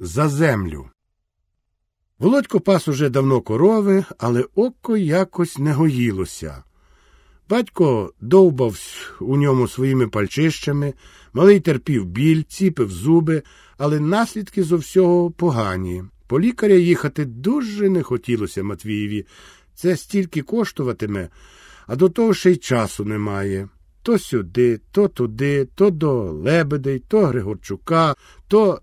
за землю. Володько пас уже давно корови, але око якось не гоїлося. Батько довбав у ньому своїми пальчищами, малий терпів біль, ціпив зуби, але наслідки зо всього погані. По лікаря їхати дуже не хотілося Матвієві. Це стільки коштуватиме, а до того ще й часу немає. То сюди, то туди, то до Лебедей, то Григорчука, то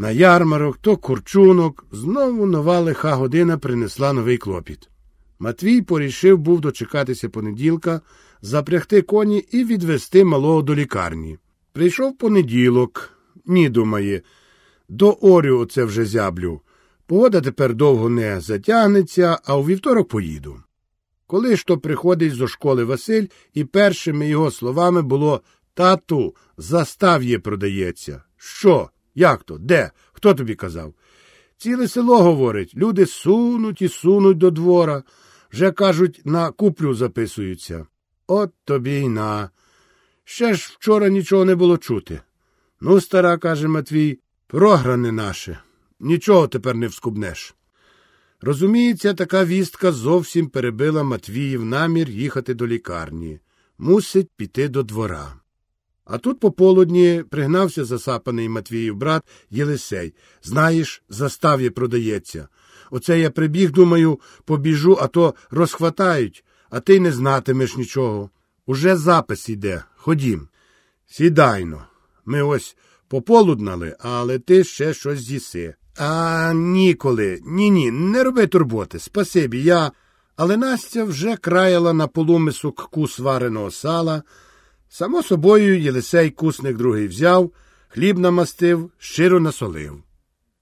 на ярмарок, то курчунок. Знову нова лиха година принесла новий клопіт. Матвій порішив був дочекатися понеділка, запрягти коні і відвести малого до лікарні. Прийшов понеділок, ні, думає, до орю оце вже зяблю. Погода тепер довго не затягнеться, а у вівторок поїду. Коли ж то приходить зо школи Василь, і першими його словами було Тату, застав'є продається. Що? Як то? Де? Хто тобі казав? Ціле село говорить, люди сунуть і сунуть до двора. Вже, кажуть, на куплю записуються. От тобі й на. Ще ж вчора нічого не було чути. Ну, стара, каже Матвій, програне наше. Нічого тепер не вскубнеш. Розуміється, така вістка зовсім перебила Матвіїв намір їхати до лікарні. Мусить піти до двора. А тут пополудні пригнався засапаний Матвіїв брат Єлисей. Знаєш, застав'є продається. Оце я прибіг, думаю, побіжу, а то розхватають, а ти не знатимеш нічого. Уже запис іде. Ходім. Сідайно. Ми ось пополуднали, але ти ще щось з'їси. А ніколи. Ні ні, не роби турботи. Спасибі, я. Але Настя вже краяла на полумису кус вареного сала. Само собою Єлисей кусник другий взяв, хліб намастив, щиро насолив.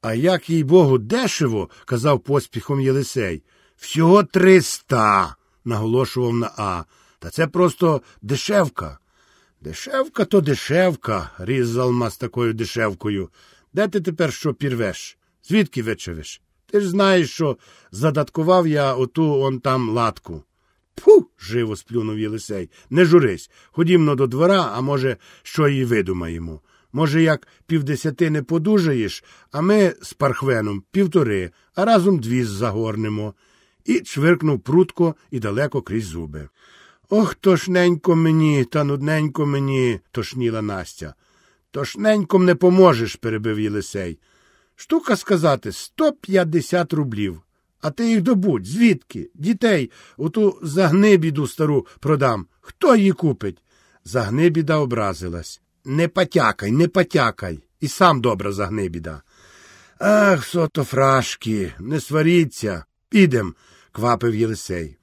А як їй богу, дешево, казав поспіхом Єлисей. Всього триста, наголошував на А. Та це просто дешевка. Дешевка то дешевка, різ Залма з такою дешевкою. Де ти тепер що пірвеш? Звідки вичевиш? Ти ж знаєш, що задаткував я оту он там латку. Пу. живо сплюнув Єлисей. Не журись. Ходімно до двора, а може, що їй видумаємо. Може, як півдесяти не подужаєш, а ми з пархвеном півтори, а разом дві загорнемо. І чвиркнув прутко і далеко крізь зуби. Ох, тошненько мені, та нудненько мені, тошніла Настя. Тошненьком не поможеш, перебив Єлисей. Штука сказати сто п'ятдесят рублів. А ти їх добудь, звідки? Дітей, оту загнибіду стару продам. Хто її купить? Загнибіда образилась. Не потякай, не потякай. І сам добра загнибіда. Ах, сото фрашки, не сваріться. Підем, квапив Єлисей.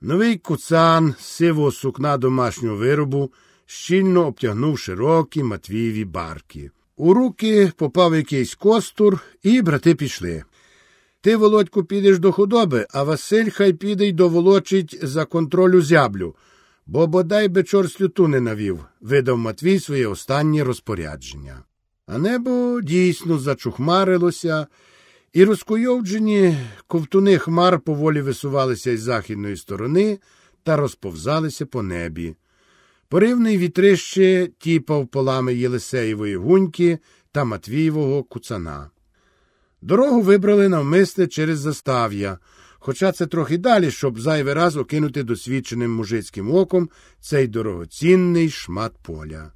Новий куцан сивого сукна домашнього виробу щільно обтягнув широкі Матвієві барки. У руки попав якийсь костур, і брати пішли. Ти, Володьку, підеш до худоби, а Василь хай піде й доволочить за контролю зяблю, бо бодай би чор слюту не навів, видав Матвій своє останнє розпорядження. А небо дійсно зачухмарилося, і розкуйовджені ковтуни хмар поволі висувалися із західної сторони та розповзалися по небі. Поривний вітрище тіпав полами Єлисеєвої гуньки та Матвієвого куцана. Дорогу вибрали навмисне через застав'я, хоча це трохи далі, щоб зайвий раз окинути досвідченим мужицьким оком цей дорогоцінний шмат поля.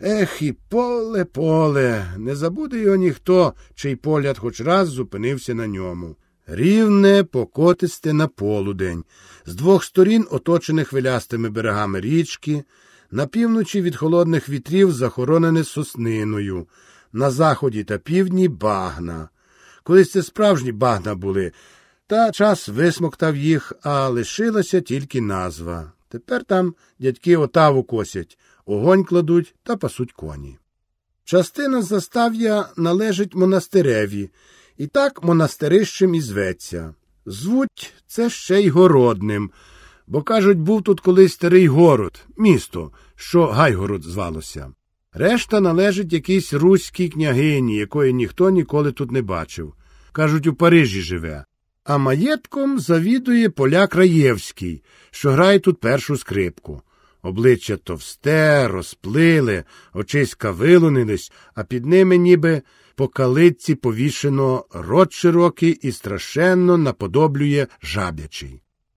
Ех, і поле, поле, не забуде його ніхто, чий погляд хоч раз зупинився на ньому. Рівне, покотисте на полудень, з двох сторін, оточених хвилястими берегами річки, на півночі від холодних вітрів захоронене сосниною, на заході та півдні багна. Колись це справжні багна були, та час висмоктав їх, а лишилася тільки назва. Тепер там дядьки отаву косять, огонь кладуть та пасуть коні. Частина застав'я належить монастиреві, і так монастирищем і зветься. Звуть це ще й городним, бо, кажуть, був тут колись старий город, місто, що Гайгород звалося. Решта належить якійсь руській княгині, якої ніхто ніколи тут не бачив. Кажуть, у Парижі живе. А маєтком завідує поляк Раєвський, що грає тут першу скрипку. Обличчя товсте, розплиле, очиська вилунились, а під ними ніби по калитці повішено рот широкий і страшенно наподоблює жабячий.